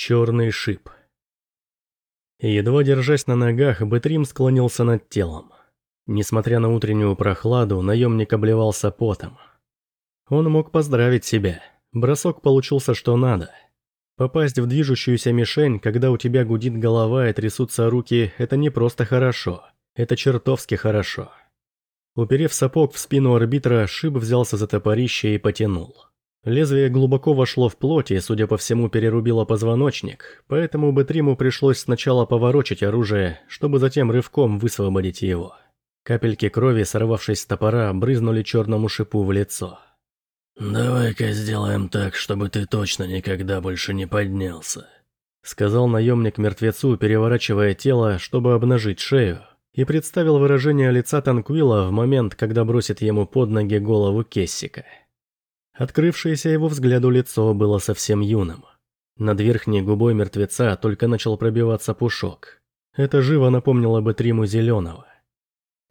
Черный шип. Едва держась на ногах, Бэтрим склонился над телом. Несмотря на утреннюю прохладу, наемник обливался потом. Он мог поздравить себя. Бросок получился что надо. Попасть в движущуюся мишень, когда у тебя гудит голова и трясутся руки, это не просто хорошо. Это чертовски хорошо. Уперев сапог в спину арбитра, Шип взялся за топорище и потянул. Лезвие глубоко вошло в плоть и, судя по всему, перерубило позвоночник, поэтому Бетриму пришлось сначала поворочить оружие, чтобы затем рывком высвободить его. Капельки крови, сорвавшись с топора, брызнули черному шипу в лицо. «Давай-ка сделаем так, чтобы ты точно никогда больше не поднялся», сказал наемник мертвецу, переворачивая тело, чтобы обнажить шею, и представил выражение лица Танквила в момент, когда бросит ему под ноги голову Кессика. Открывшееся его взгляду лицо было совсем юным. Над верхней губой мертвеца только начал пробиваться пушок. Это живо напомнило бы Триму Зеленого.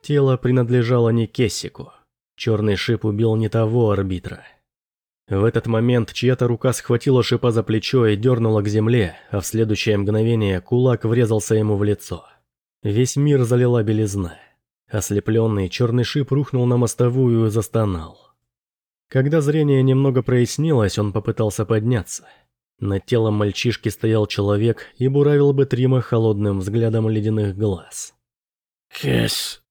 Тело принадлежало не Кессику. Черный шип убил не того арбитра. В этот момент чья-то рука схватила шипа за плечо и дернула к земле, а в следующее мгновение кулак врезался ему в лицо. Весь мир залила белизна. Ослепленный черный шип рухнул на мостовую и застонал. Когда зрение немного прояснилось, он попытался подняться. Над телом мальчишки стоял человек и буравил бы Трима холодным взглядом ледяных глаз. «Кэс...»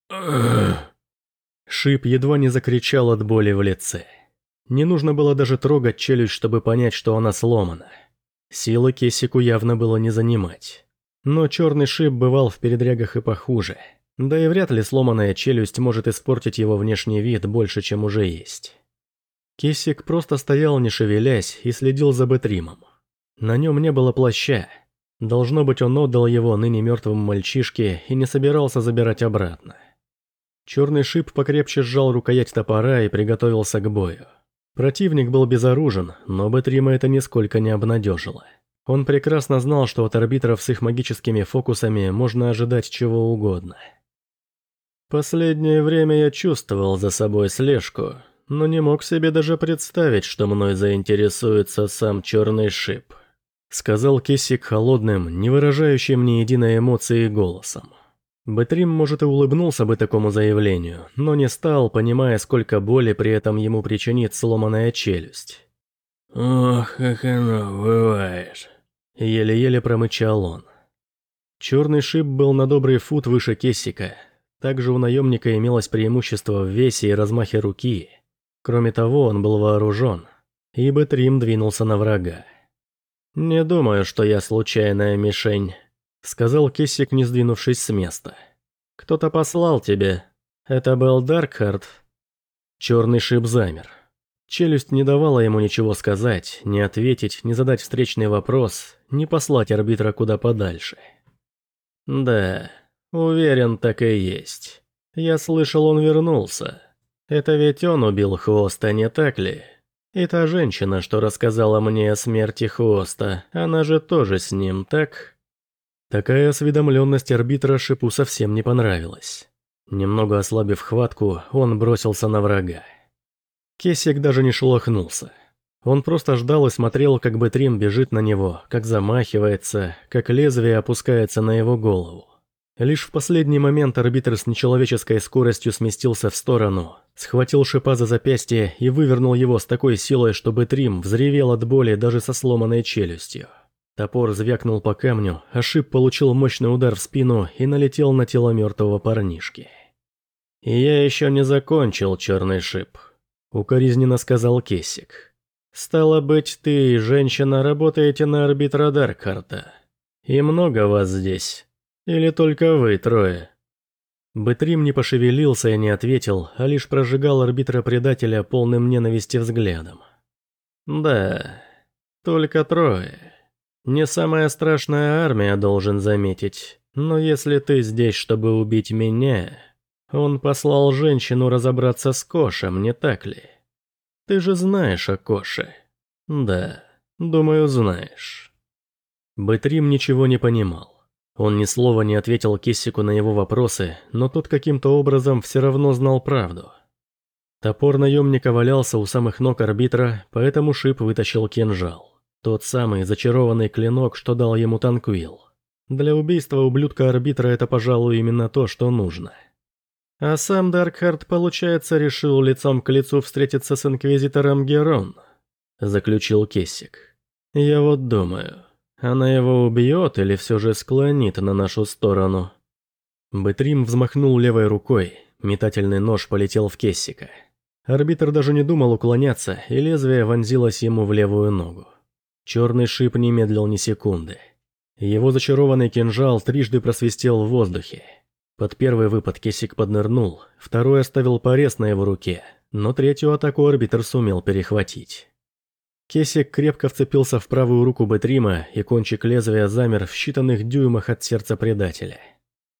Шип едва не закричал от боли в лице. Не нужно было даже трогать челюсть, чтобы понять, что она сломана. Силы Кесику явно было не занимать. Но черный шип бывал в передрягах и похуже. Да и вряд ли сломанная челюсть может испортить его внешний вид больше, чем уже есть. Кисик просто стоял не шевелясь и следил за Бетримом. На нем не было плаща. Должно быть, он отдал его ныне мертвому мальчишке и не собирался забирать обратно. Черный шип покрепче сжал рукоять топора и приготовился к бою. Противник был безоружен, но Бетрима это нисколько не обнадежило. Он прекрасно знал, что от арбитров с их магическими фокусами можно ожидать чего угодно. Последнее время я чувствовал за собой слежку, но не мог себе даже представить, что мной заинтересуется сам черный шип. Сказал Кисик холодным, не выражающим ни единой эмоции голосом. Бэтрим, может, и улыбнулся бы такому заявлению, но не стал, понимая, сколько боли при этом ему причинит сломанная челюсть. «Ох, как оно бывает», — еле-еле промычал он. Черный шип был на добрый фут выше Кессика. Также у наемника имелось преимущество в весе и размахе руки, Кроме того, он был вооружен, и Бэтрим двинулся на врага. «Не думаю, что я случайная мишень», — сказал Киссик, не сдвинувшись с места. «Кто-то послал тебе. Это был Даркхард?» Черный шип замер. Челюсть не давала ему ничего сказать, не ответить, не задать встречный вопрос, не послать арбитра куда подальше. «Да, уверен, так и есть. Я слышал, он вернулся. Это ведь он убил Хвоста, не так ли? И та женщина, что рассказала мне о смерти Хвоста, она же тоже с ним, так? Такая осведомленность арбитра Шипу совсем не понравилась. Немного ослабив хватку, он бросился на врага. Кесик даже не шелохнулся. Он просто ждал и смотрел, как Бэтрим бежит на него, как замахивается, как лезвие опускается на его голову. Лишь в последний момент арбитр с нечеловеческой скоростью сместился в сторону, схватил шипа за запястье и вывернул его с такой силой, чтобы Трим взревел от боли даже со сломанной челюстью. Топор звякнул по камню, а шип получил мощный удар в спину и налетел на тело мертвого парнишки. «И я еще не закончил, черный шип», — укоризненно сказал Кесик. «Стало быть, ты женщина работаете на арбитра Даркхарта. И много вас здесь». Или только вы трое?» Бэтрим не пошевелился и не ответил, а лишь прожигал арбитра-предателя полным ненависти взглядом. «Да, только трое. Не самая страшная армия, должен заметить, но если ты здесь, чтобы убить меня, он послал женщину разобраться с Кошем, не так ли? Ты же знаешь о Коше?» «Да, думаю, знаешь». Бэтрим ничего не понимал. Он ни слова не ответил Киссику на его вопросы, но тот каким-то образом все равно знал правду. Топор наемника валялся у самых ног арбитра, поэтому Шип вытащил кинжал. Тот самый зачарованный клинок, что дал ему Танквилл. Для убийства ублюдка-арбитра это, пожалуй, именно то, что нужно. А сам Даркхард, получается, решил лицом к лицу встретиться с Инквизитором Герон, заключил Кессик. Я вот думаю, она его убьет или все же склонит на нашу сторону? Бэтрим взмахнул левой рукой, метательный нож полетел в Кессика. Арбитр даже не думал уклоняться, и лезвие вонзилось ему в левую ногу. Черный шип не медлил ни секунды. Его зачарованный кинжал трижды просвистел в воздухе. Под первый выпад Кесик поднырнул, второй оставил порез на его руке, но третью атаку арбитр сумел перехватить. Кесик крепко вцепился в правую руку Бетрима, и кончик лезвия замер в считанных дюймах от сердца предателя.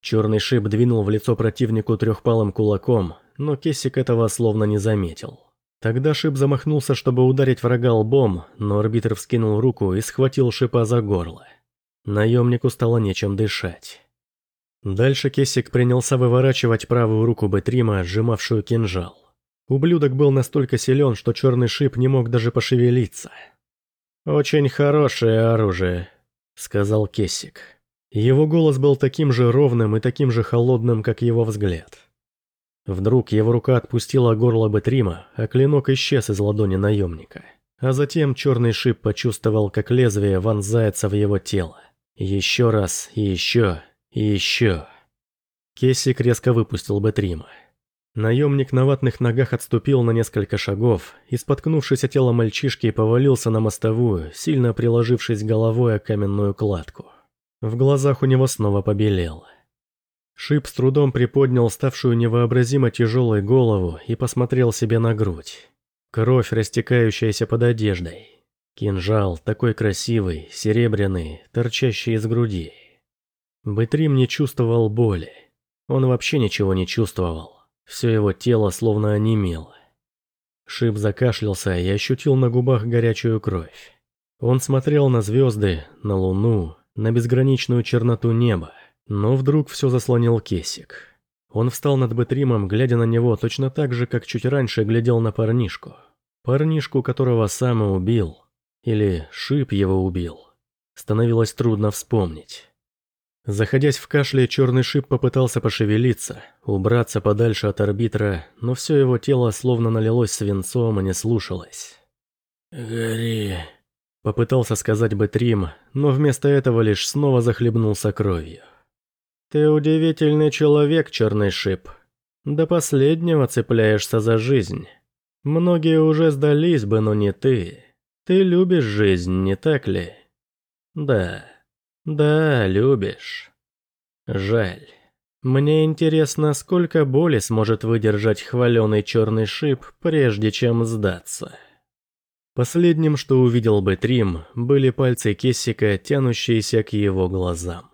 Черный шип двинул в лицо противнику трехпалым кулаком, но Кесик этого словно не заметил. Тогда шип замахнулся, чтобы ударить врага лбом, но арбитр вскинул руку и схватил шипа за горло. Наемнику стало нечем дышать. Дальше Кесик принялся выворачивать правую руку Бетрима, сжимавшую кинжал. Ублюдок был настолько силен, что черный шип не мог даже пошевелиться. «Очень хорошее оружие», — сказал Кесик. Его голос был таким же ровным и таким же холодным, как его взгляд. Вдруг его рука отпустила горло Бетрима, а клинок исчез из ладони наемника. А затем черный шип почувствовал, как лезвие вонзается в его тело. Еще раз, и еще, и еще. Кесик резко выпустил Бетрима. Наемник на ватных ногах отступил на несколько шагов и, споткнувшись о тело мальчишки, повалился на мостовую, сильно приложившись головой о каменную кладку. В глазах у него снова побелело. Шип с трудом приподнял ставшую невообразимо тяжелой голову и посмотрел себе на грудь. Кровь, растекающаяся под одеждой. Кинжал, такой красивый, серебряный, торчащий из груди. Бэтрим не чувствовал боли. Он вообще ничего не чувствовал. Все его тело словно онемело. Шип закашлялся и ощутил на губах горячую кровь. Он смотрел на звезды, на луну, на безграничную черноту неба, но вдруг все заслонил Кесик. Он встал над Бетримом, глядя на него точно так же, как чуть раньше глядел на парнишку. Парнишку, которого сам и убил, или Шип его убил. Становилось трудно вспомнить. Заходясь в кашле, черный шип попытался пошевелиться, убраться подальше от арбитра, но все его тело словно налилось свинцом и не слушалось. «Гори», — попытался сказать Бэтрим, но вместо этого лишь снова захлебнулся кровью. «Ты удивительный человек, черный шип. До последнего цепляешься за жизнь. Многие уже сдались бы, но не ты». Ты любишь жизнь, не так ли? Да. Да, любишь. Жаль. Мне интересно, сколько боли сможет выдержать хваленый черный шип, прежде чем сдаться. Последним, что увидел бы Трим, были пальцы Кессика, тянущиеся к его глазам.